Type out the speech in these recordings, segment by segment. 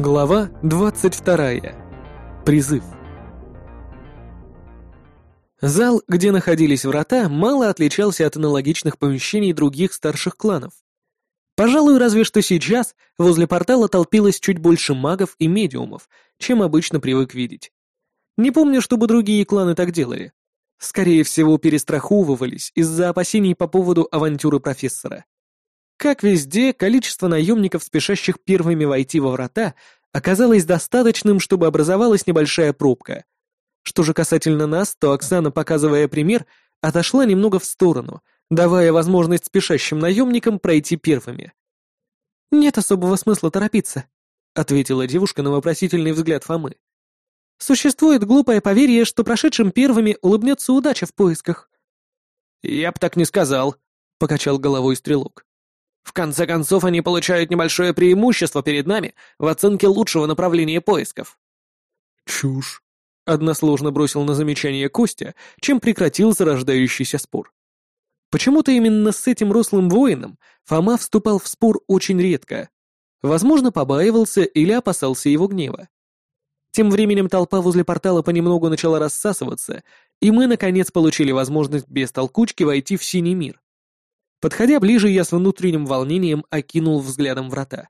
Глава 22. Призыв. Зал, где находились врата, мало отличался от аналогичных помещений других старших кланов. Пожалуй, разве что сейчас возле портала толпилось чуть больше магов и медиумов, чем обычно привык видеть. Не помню, чтобы другие кланы так делали. Скорее всего, перестраховывались из-за опасений по поводу авантюры профессора. Как везде, количество наемников, спешащих первыми войти во врата, оказалось достаточным, чтобы образовалась небольшая пробка. Что же касательно нас, то Оксана, показывая пример, отошла немного в сторону, давая возможность спешащим наемникам пройти первыми. «Нет особого смысла торопиться», — ответила девушка на вопросительный взгляд Фомы. «Существует глупое поверье, что прошедшим первыми улыбнется удача в поисках». «Я б так не сказал», — покачал головой стрелок. В конце концов, они получают небольшое преимущество перед нами в оценке лучшего направления поисков. Чушь. Односложно бросил на замечание Костя, чем прекратил зарождающийся спор. Почему-то именно с этим рослым воином Фома вступал в спор очень редко. Возможно, побаивался или опасался его гнева. Тем временем толпа возле портала понемногу начала рассасываться, и мы, наконец, получили возможность без толкучки войти в синий мир. Подходя ближе, я с внутренним волнением окинул взглядом врата.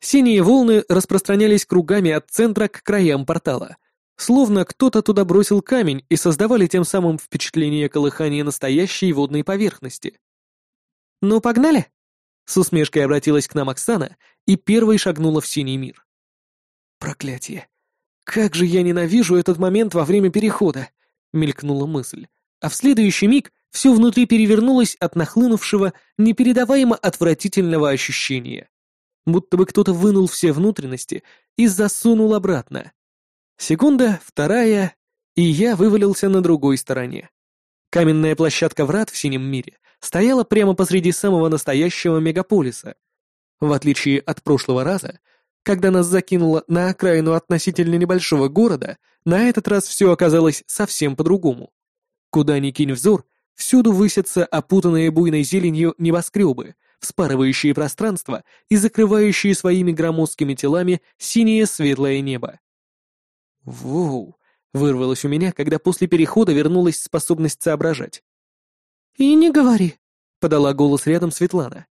Синие волны распространялись кругами от центра к краям портала, словно кто-то туда бросил камень и создавали тем самым впечатление колыхания настоящей водной поверхности. «Ну, погнали?» С усмешкой обратилась к нам Оксана и первой шагнула в синий мир. «Проклятие! Как же я ненавижу этот момент во время перехода!» — мелькнула мысль. А в следующий миг все внутри перевернулось от нахлынувшего, непередаваемо отвратительного ощущения. Будто бы кто-то вынул все внутренности и засунул обратно. Секунда, вторая, и я вывалился на другой стороне. Каменная площадка врат в синем мире стояла прямо посреди самого настоящего мегаполиса. В отличие от прошлого раза, когда нас закинуло на окраину относительно небольшого города, на этот раз все оказалось совсем по-другому. Куда ни кинь взор, Всюду высятся опутанные буйной зеленью небоскребы, вспарывающие пространство и закрывающие своими громоздкими телами синее светлое небо. «Воу!» — вырвалось у меня, когда после перехода вернулась способность соображать. «И не говори», — подала голос рядом Светлана.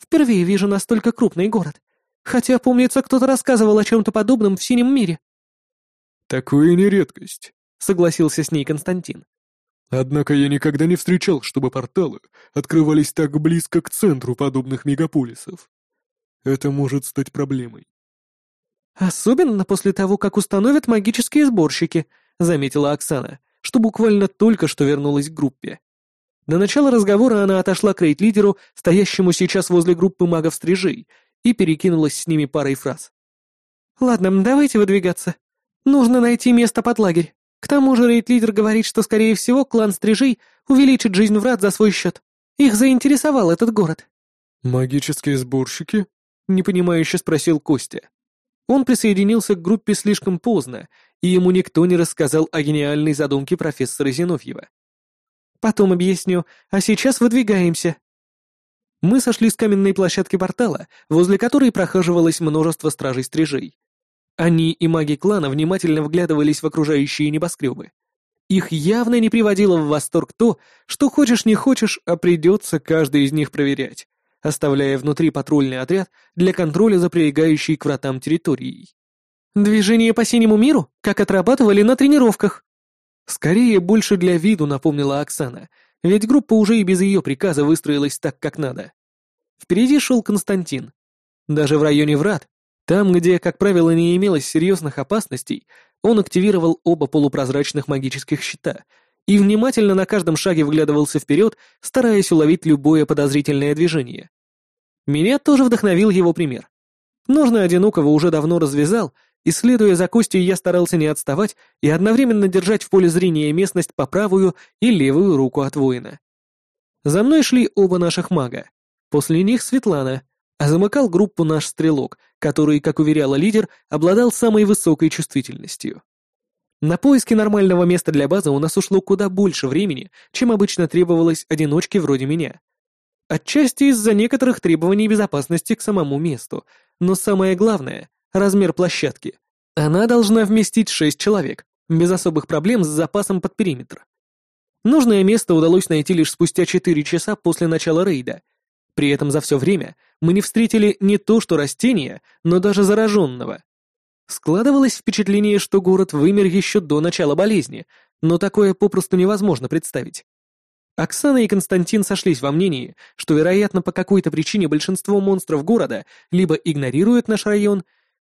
«Впервые вижу настолько крупный город. Хотя, помнится, кто-то рассказывал о чем-то подобном в синем мире». «Такое не редкость», — согласился с ней Константин. Однако я никогда не встречал, чтобы порталы открывались так близко к центру подобных мегаполисов. Это может стать проблемой. «Особенно после того, как установят магические сборщики», — заметила Оксана, что буквально только что вернулась к группе. До начала разговора она отошла к рейд-лидеру, стоящему сейчас возле группы магов-стрижей, и перекинулась с ними парой фраз. «Ладно, давайте выдвигаться. Нужно найти место под лагерь». К тому же рейд-лидер говорит, что, скорее всего, клан Стрижей увеличит жизнь врат за свой счет. Их заинтересовал этот город. «Магические сборщики?» — непонимающе спросил Костя. Он присоединился к группе слишком поздно, и ему никто не рассказал о гениальной задумке профессора Зиновьева. «Потом объясню, а сейчас выдвигаемся». Мы сошли с каменной площадки портала, возле которой прохаживалось множество стражей-стрижей. Они и маги клана внимательно вглядывались в окружающие небоскребы. Их явно не приводило в восторг то, что хочешь не хочешь, а придется каждый из них проверять, оставляя внутри патрульный отряд для контроля за прилегающей к вратам территорией. «Движение по синему миру, как отрабатывали на тренировках». Скорее, больше для виду напомнила Оксана, ведь группа уже и без ее приказа выстроилась так, как надо. Впереди шел Константин. Даже в районе врат там, где, как правило, не имелось серьезных опасностей, он активировал оба полупрозрачных магических щита и внимательно на каждом шаге вглядывался вперед, стараясь уловить любое подозрительное движение. Меня тоже вдохновил его пример. Нужно одинокого уже давно развязал, и, следуя за Костей, я старался не отставать и одновременно держать в поле зрения местность по правую и левую руку от воина. За мной шли оба наших мага. После них Светлана, а замыкал группу наш стрелок, который, как уверяла лидер, обладал самой высокой чувствительностью. На поиски нормального места для базы у нас ушло куда больше времени, чем обычно требовалось одиночке вроде меня. Отчасти из-за некоторых требований безопасности к самому месту, но самое главное размер площадки. Она должна вместить шесть человек, без особых проблем с запасом под периметр. Нужное место удалось найти лишь спустя четыре часа после начала рейда. При этом за все время мы не встретили не то что растения, но даже зараженного. Складывалось впечатление, что город вымер еще до начала болезни, но такое попросту невозможно представить. Оксана и Константин сошлись во мнении, что, вероятно, по какой-то причине большинство монстров города либо игнорируют наш район,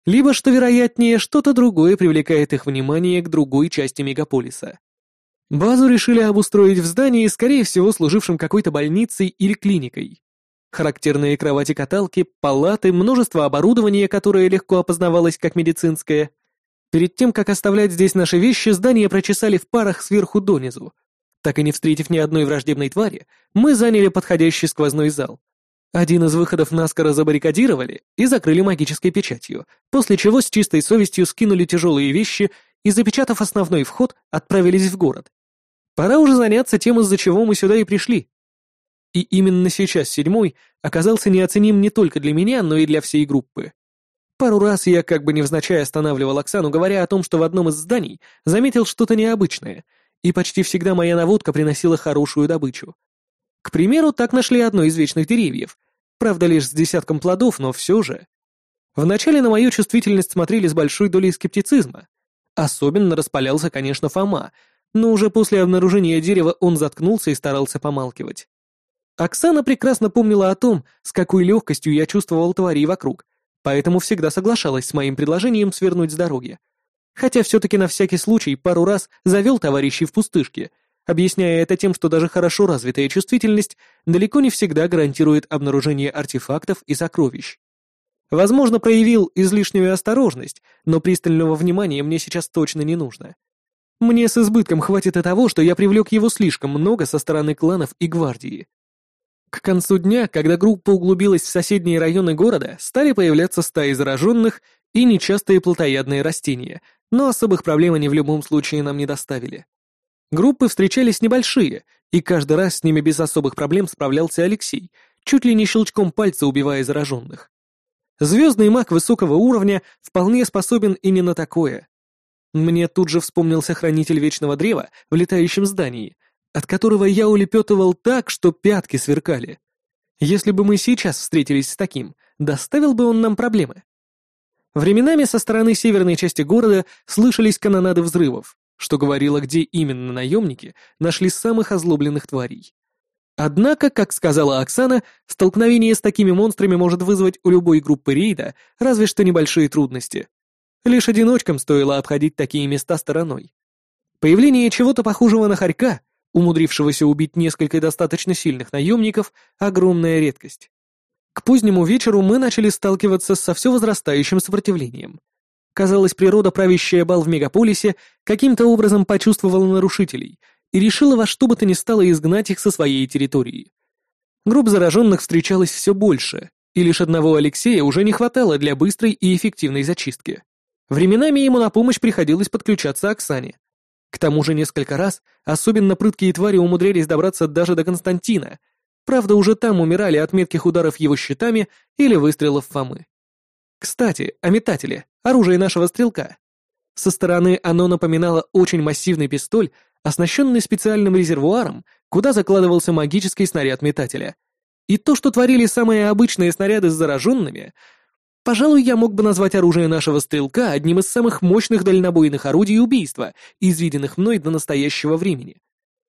либо, что вероятнее, что-то другое привлекает их внимание к другой части мегаполиса. Базу решили обустроить в здании, скорее всего, служившем какой-то больницей или клиникой. Характерные кровати-каталки, палаты, множество оборудования, которое легко опознавалось как медицинское. Перед тем, как оставлять здесь наши вещи, здание прочесали в парах сверху донизу. Так и не встретив ни одной враждебной твари, мы заняли подходящий сквозной зал. Один из выходов наскоро забаррикадировали и закрыли магической печатью, после чего с чистой совестью скинули тяжелые вещи и, запечатав основной вход, отправились в город. Пора уже заняться тем, из-за чего мы сюда и пришли. И именно сейчас седьмой оказался неоценим не только для меня, но и для всей группы. Пару раз я как бы невзначай останавливал Оксану, говоря о том, что в одном из зданий заметил что-то необычное, и почти всегда моя наводка приносила хорошую добычу. К примеру, так нашли одно из вечных деревьев, правда лишь с десятком плодов, но все же. Вначале на мою чувствительность смотрели с большой долей скептицизма. Особенно распалялся, конечно, Фома, но уже после обнаружения дерева он заткнулся и старался помалкивать. Оксана прекрасно помнила о том, с какой легкостью я чувствовал твари вокруг, поэтому всегда соглашалась с моим предложением свернуть с дороги. Хотя все-таки на всякий случай пару раз завел товарищей в пустышке, объясняя это тем, что даже хорошо развитая чувствительность далеко не всегда гарантирует обнаружение артефактов и сокровищ. Возможно, проявил излишнюю осторожность, но пристального внимания мне сейчас точно не нужно. Мне с избытком хватит и того, что я привлек его слишком много со стороны кланов и гвардии. К концу дня, когда группа углубилась в соседние районы города, стали появляться стаи зараженных и нечастые плотоядные растения, но особых проблем они в любом случае нам не доставили. Группы встречались небольшие, и каждый раз с ними без особых проблем справлялся Алексей, чуть ли не щелчком пальца убивая зараженных. Звездный маг высокого уровня вполне способен и не на такое. Мне тут же вспомнился хранитель Вечного Древа в летающем здании, от которого я улепетывал так, что пятки сверкали. Если бы мы сейчас встретились с таким, доставил бы он нам проблемы. Временами со стороны северной части города слышались канонады взрывов, что говорило, где именно наемники нашли самых озлобленных тварей. Однако, как сказала Оксана, столкновение с такими монстрами может вызвать у любой группы рейда разве что небольшие трудности. Лишь одиночкам стоило обходить такие места стороной. Появление чего-то похожего на хорька, умудрившегося убить несколько достаточно сильных наемников, огромная редкость. К позднему вечеру мы начали сталкиваться со все возрастающим сопротивлением. Казалось, природа, правящая бал в мегаполисе, каким-то образом почувствовала нарушителей и решила во что бы то ни стало изгнать их со своей территории. Групп зараженных встречалось все больше, и лишь одного Алексея уже не хватало для быстрой и эффективной зачистки. Временами ему на помощь приходилось подключаться Оксане. К тому же несколько раз особенно прыткие твари умудрялись добраться даже до Константина, правда уже там умирали от метких ударов его щитами или выстрелов Фомы. Кстати, о метателе, оружие нашего стрелка. Со стороны оно напоминало очень массивный пистоль, оснащенный специальным резервуаром, куда закладывался магический снаряд метателя. И то, что творили самые обычные снаряды с зараженными, Пожалуй, я мог бы назвать оружие нашего стрелка одним из самых мощных дальнобойных орудий убийства, изведенных мной до настоящего времени.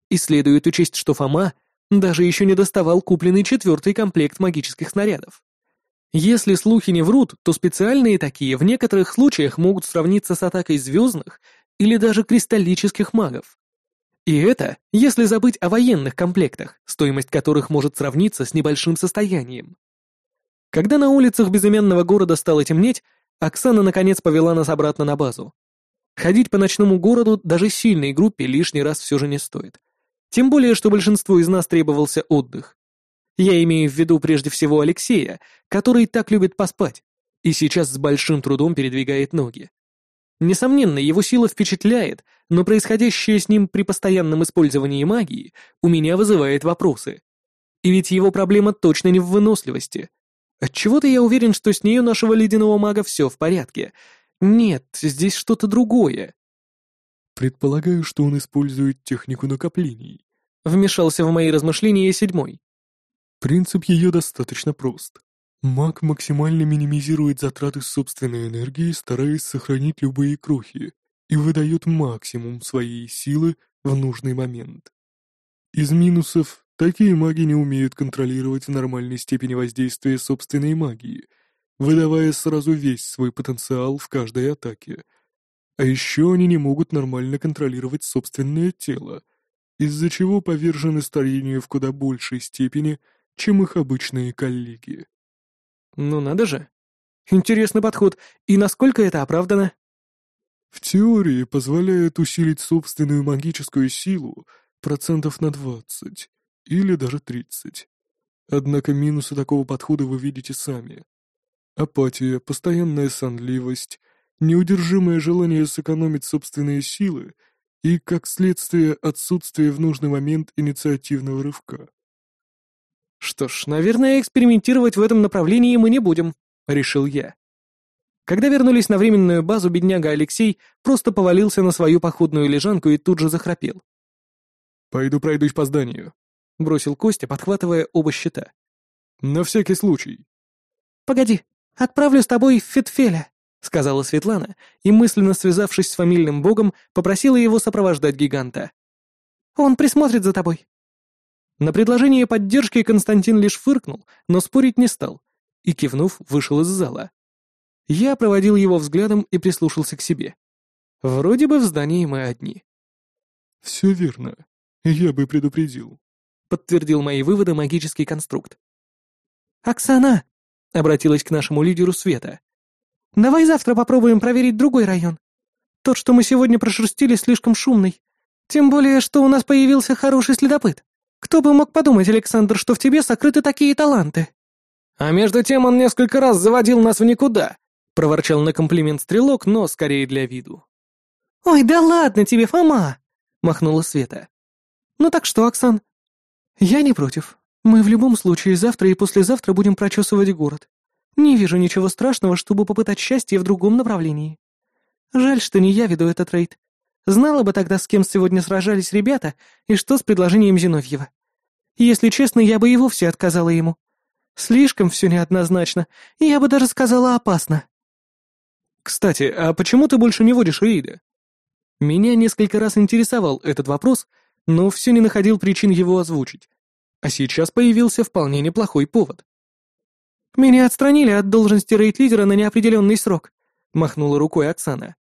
И следует учесть, что Фома даже еще не доставал купленный четвертый комплект магических снарядов. Если слухи не врут, то специальные такие в некоторых случаях могут сравниться с атакой звездных или даже кристаллических магов. И это, если забыть о военных комплектах, стоимость которых может сравниться с небольшим состоянием. Когда на улицах безымянного города стало темнеть, Оксана наконец повела нас обратно на базу. Ходить по ночному городу даже сильной группе лишний раз все же не стоит. Тем более, что большинству из нас требовался отдых. Я имею в виду прежде всего Алексея, который так любит поспать, и сейчас с большим трудом передвигает ноги. Несомненно, его сила впечатляет, но происходящее с ним при постоянном использовании магии у меня вызывает вопросы. И ведь его проблема точно не в выносливости, Отчего-то я уверен, что с нею нашего ледяного мага все в порядке. Нет, здесь что-то другое. Предполагаю, что он использует технику накоплений. Вмешался в мои размышления седьмой. Принцип ее достаточно прост. Маг максимально минимизирует затраты собственной энергии, стараясь сохранить любые крохи, и выдает максимум своей силы в нужный момент. Из минусов такие маги не умеют контролировать в нормальной степени воздействия собственной магии, выдавая сразу весь свой потенциал в каждой атаке. А еще они не могут нормально контролировать собственное тело, из-за чего повержены старению в куда большей степени, чем их обычные коллеги. Ну надо же. Интересный подход. И насколько это оправдано? В теории позволяет усилить собственную магическую силу процентов на 20 или даже 30. Однако минусы такого подхода вы видите сами. Апатия, постоянная сонливость, неудержимое желание сэкономить собственные силы и, как следствие, отсутствие в нужный момент инициативного рывка. «Что ж, наверное, экспериментировать в этом направлении мы не будем», — решил я. Когда вернулись на временную базу, бедняга Алексей просто повалился на свою походную лежанку и тут же захрапел. «Пойду пройдусь по зданию», — бросил Костя, подхватывая оба щита. «На всякий случай». «Погоди, отправлю с тобой в Фетфеля», — сказала Светлана, и, мысленно связавшись с фамильным богом, попросила его сопровождать гиганта. «Он присмотрит за тобой. На предложение поддержки Константин лишь фыркнул, но спорить не стал, и, кивнув, вышел из зала. Я проводил его взглядом и прислушался к себе. Вроде бы в здании мы одни. «Все верно. Я бы предупредил», — подтвердил мои выводы магический конструкт. «Оксана!» — обратилась к нашему лидеру Света. «Давай завтра попробуем проверить другой район. Тот, что мы сегодня прошерстили, слишком шумный. Тем более, что у нас появился хороший следопыт». Кто бы мог подумать, Александр, что в тебе сокрыты такие таланты?» «А между тем он несколько раз заводил нас в никуда», — проворчал на комплимент стрелок, но скорее для виду. «Ой, да ладно тебе, Фома!» — махнула Света. «Ну так что, Оксан?» «Я не против. Мы в любом случае завтра и послезавтра будем прочесывать город. Не вижу ничего страшного, чтобы попытать счастье в другом направлении. Жаль, что не я веду этот рейд. Знала бы тогда, с кем сегодня сражались ребята, и что с предложением Зиновьева. Если честно, я бы и вовсе отказала ему. Слишком все неоднозначно, и я бы даже сказала опасно. Кстати, а почему ты больше не водишь рейды? Меня несколько раз интересовал этот вопрос, но все не находил причин его озвучить. А сейчас появился вполне неплохой повод. «Меня отстранили от должности рейд-лидера на неопределенный срок», — махнула рукой Оксана.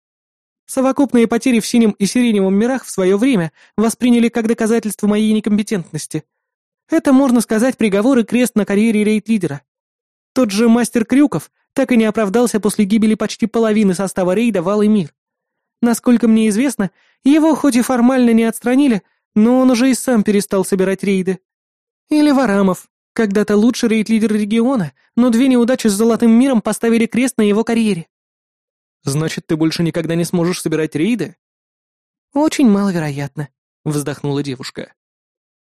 Совокупные потери в синем и сиреневом мирах в свое время восприняли как доказательство моей некомпетентности. Это, можно сказать, приговор и крест на карьере рейд-лидера. Тот же мастер Крюков так и не оправдался после гибели почти половины состава рейда Валый мир. Насколько мне известно, его хоть и формально не отстранили, но он уже и сам перестал собирать рейды. Или Варамов, когда-то лучший рейд-лидер региона, но две неудачи с Золотым миром поставили крест на его карьере. Значит, ты больше никогда не сможешь собирать рейды? Очень маловероятно, вздохнула девушка.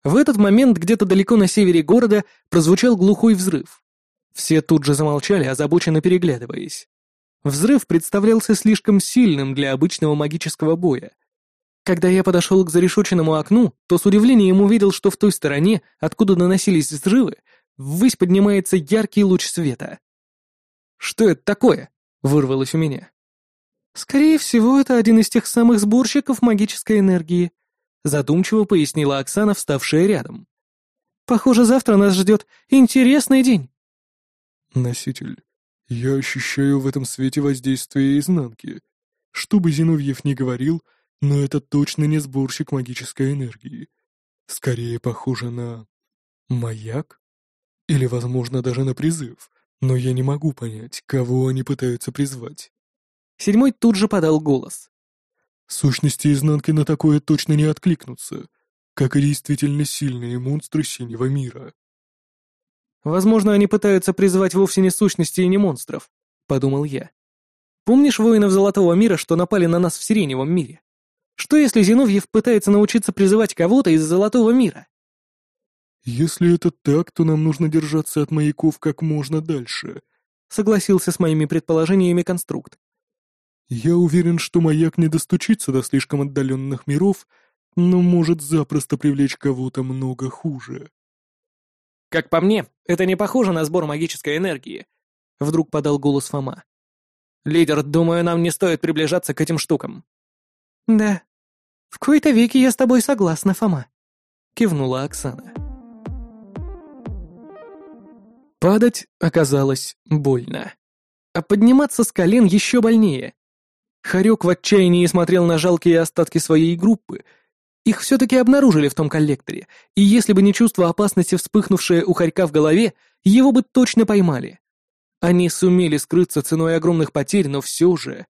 В этот момент где-то далеко на севере города прозвучал глухой взрыв. Все тут же замолчали, озабоченно переглядываясь. Взрыв представлялся слишком сильным для обычного магического боя. Когда я подошел к зарешоченному окну, то с удивлением увидел, что в той стороне, откуда наносились взрывы, ввысь поднимается яркий луч света. «Что это такое?» — вырвалось у меня. «Скорее всего, это один из тех самых сборщиков магической энергии», задумчиво пояснила Оксана, вставшая рядом. «Похоже, завтра нас ждет интересный день». «Носитель, я ощущаю в этом свете воздействие изнанки. Что бы Зиновьев ни говорил, но это точно не сборщик магической энергии. Скорее похоже на... маяк? Или, возможно, даже на призыв, но я не могу понять, кого они пытаются призвать». Седьмой тут же подал голос. Сущности изнанки на такое точно не откликнутся, как и действительно сильные монстры синего мира. Возможно, они пытаются призывать вовсе не сущности и не монстров, подумал я. Помнишь воинов Золотого мира, что напали на нас в Сиреневом мире? Что если Зиновьев пытается научиться призывать кого-то из Золотого мира? «Если это так, то нам нужно держаться от маяков как можно дальше», — согласился с моими предположениями конструкт. «Я уверен, что маяк не достучится до слишком отдаленных миров, но может запросто привлечь кого-то много хуже». «Как по мне, это не похоже на сбор магической энергии», — вдруг подал голос Фома. «Лидер, думаю, нам не стоит приближаться к этим штукам». «Да, в кои-то веки я с тобой согласна, Фома», — кивнула Оксана. Падать оказалось больно. А подниматься с колен еще больнее. Харек в отчаянии смотрел на жалкие остатки своей группы. Их все-таки обнаружили в том коллекторе, и если бы не чувство опасности, вспыхнувшее у Харька в голове, его бы точно поймали. Они сумели скрыться ценой огромных потерь, но все же...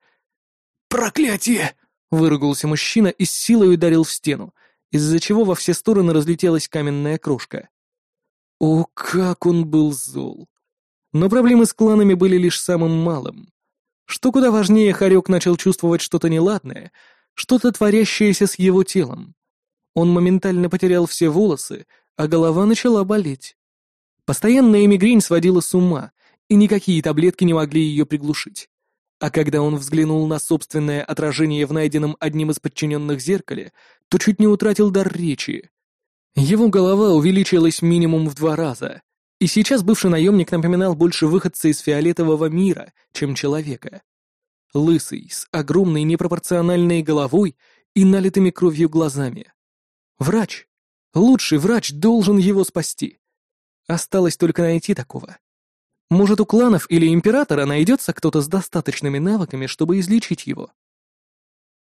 «Проклятие!» — выругался мужчина и с силой ударил в стену, из-за чего во все стороны разлетелась каменная крошка. О, как он был зол! Но проблемы с кланами были лишь самым малым. Что куда важнее, Харек начал чувствовать что-то неладное, что-то творящееся с его телом. Он моментально потерял все волосы, а голова начала болеть. Постоянная мигрень сводила с ума, и никакие таблетки не могли ее приглушить. А когда он взглянул на собственное отражение в найденном одним из подчиненных зеркале, то чуть не утратил дар речи. Его голова увеличилась минимум в два раза, и сейчас бывший наемник напоминал больше выходца из фиолетового мира, чем человека. Лысый, с огромной непропорциональной головой и налитыми кровью глазами. Врач, лучший врач должен его спасти. Осталось только найти такого. Может, у кланов или императора найдется кто-то с достаточными навыками, чтобы излечить его.